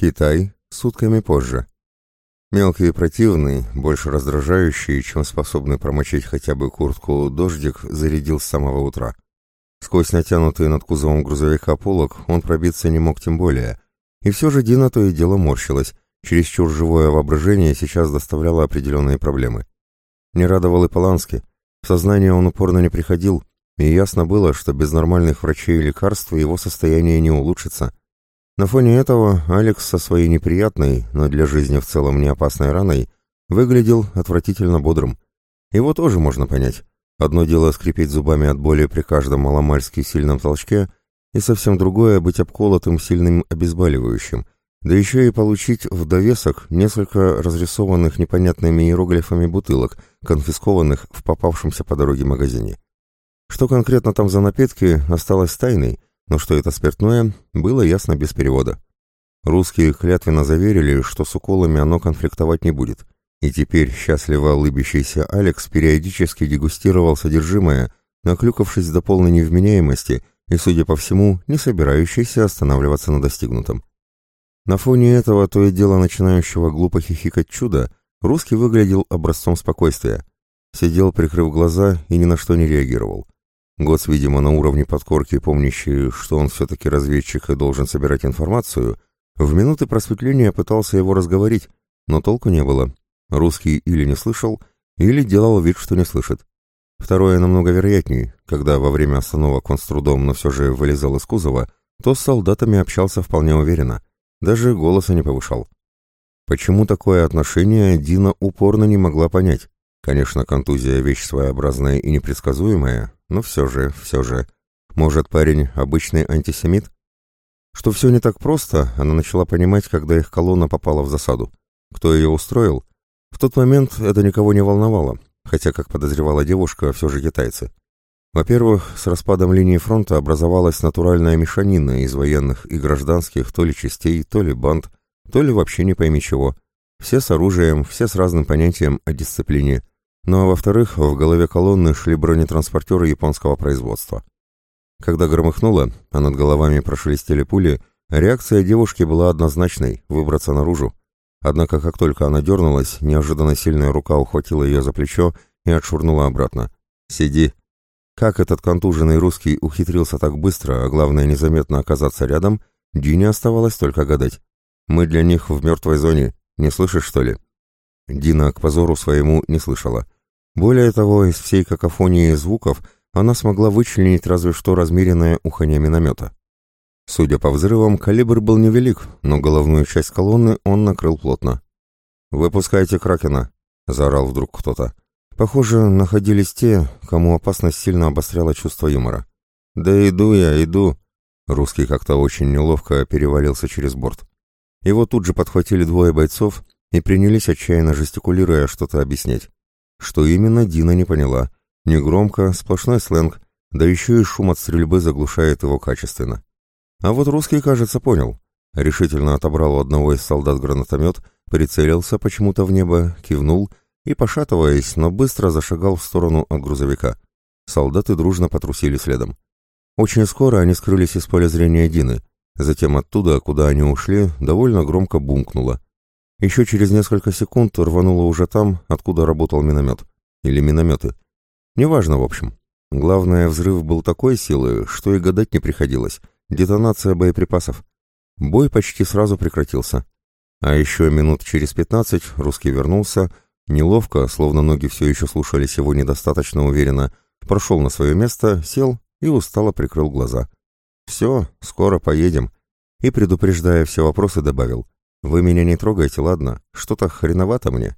Китай сутками позже. Мелкий и противный, больше раздражающий, чем способный промочить хотя бы куртку дождик, зарядил с самого утра. Сквозь натянутый над кузовом грузовика полог он пробиться не мог тем более. И все же Дина то и дело морщилась. Чересчур живое воображение сейчас доставляло определенные проблемы. Не радовал и Полански. В сознание он упорно не приходил, и ясно было, что без нормальных врачей и лекарств его состояние не улучшится. На фоне этого Алекс со своей неприятной, но для жизни в целом не опасной раной выглядел отвратительно бодрым. Его тоже можно понять. Одно дело скрипеть зубами от боли при каждом маломальски сильном толчке, и совсем другое — быть обколотым сильным обезболивающим, да еще и получить в довесок несколько разрисованных непонятными иероглифами бутылок, конфискованных в попавшемся по дороге магазине. Что конкретно там за напитки, осталось тайной, но что это спиртное, было ясно без перевода. Русские клятвенно заверили, что с уколами оно конфликтовать не будет — и теперь счастливо улыбящийся Алекс периодически дегустировал содержимое, наклюкавшись до полной невменяемости и, судя по всему, не собирающийся останавливаться на достигнутом. На фоне этого то и дело начинающего глупо хихикать чуда, русский выглядел образцом спокойствия. Сидел, прикрыв глаза, и ни на что не реагировал. Гоц, видимо, на уровне подкорки, помнящий, что он все-таки разведчик и должен собирать информацию, в минуты просветления пытался его разговорить, но толку не было, Русский или не слышал, или делал вид, что не слышит. Второе намного вероятнее, когда во время остановок он с трудом, но все же вылезал из кузова, то с солдатами общался вполне уверенно, даже голоса не повышал. Почему такое отношение Дина упорно не могла понять? Конечно, контузия — вещь своеобразная и непредсказуемая, но все же, все же. Может, парень обычный антисемит? Что все не так просто, она начала понимать, когда их колонна попала в засаду. Кто ее устроил? В тот момент это никого не волновало, хотя, как подозревала девушка, все же китайцы. Во-первых, с распадом линии фронта образовалась натуральная мешанина из военных и гражданских то ли частей, то ли банд, то ли вообще не пойми чего. Все с оружием, все с разным понятием о дисциплине. Ну а во-вторых, в голове колонны шли бронетранспортеры японского производства. Когда громыхнуло, а над головами прошелестели пули, реакция девушки была однозначной – выбраться наружу. Однако, как только она дернулась, неожиданно сильная рука ухватила ее за плечо и отшвырнула обратно. «Сиди!» Как этот контуженный русский ухитрился так быстро, а главное незаметно оказаться рядом, Дине оставалось только гадать. «Мы для них в мертвой зоне. Не слышишь, что ли?» Дина к позору своему не слышала. Более того, из всей какофонии звуков она смогла вычленить разве что размеренное уханье миномета. Судя по взрывам, калибр был невелик, но головную часть колонны он накрыл плотно. «Выпускайте Кракена!» — заорал вдруг кто-то. Похоже, находились те, кому опасность сильно обостряла чувство юмора. «Да иду я, иду!» Русский как-то очень неловко перевалился через борт. Его тут же подхватили двое бойцов и принялись отчаянно жестикулируя что-то объяснять. Что именно, Дина не поняла. Негромко, сплошной сленг, да еще и шум от стрельбы заглушает его качественно. А вот русский, кажется, понял. Решительно отобрал у одного из солдат гранатомет, прицелился почему-то в небо, кивнул и, пошатываясь, но быстро зашагал в сторону от грузовика. Солдаты дружно потрусили следом. Очень скоро они скрылись из поля зрения Дины. Затем оттуда, куда они ушли, довольно громко бумкнуло. Еще через несколько секунд рвануло уже там, откуда работал миномет. Или минометы. Неважно, в общем. Главное, взрыв был такой силы, что и гадать не приходилось — Детонация боеприпасов. Бой почти сразу прекратился. А еще минут через пятнадцать русский вернулся, неловко, словно ноги все еще слушались его недостаточно уверенно, прошел на свое место, сел и устало прикрыл глаза. «Все, скоро поедем». И, предупреждая все вопросы, добавил. «Вы меня не трогайте, ладно? Что-то хреновато мне».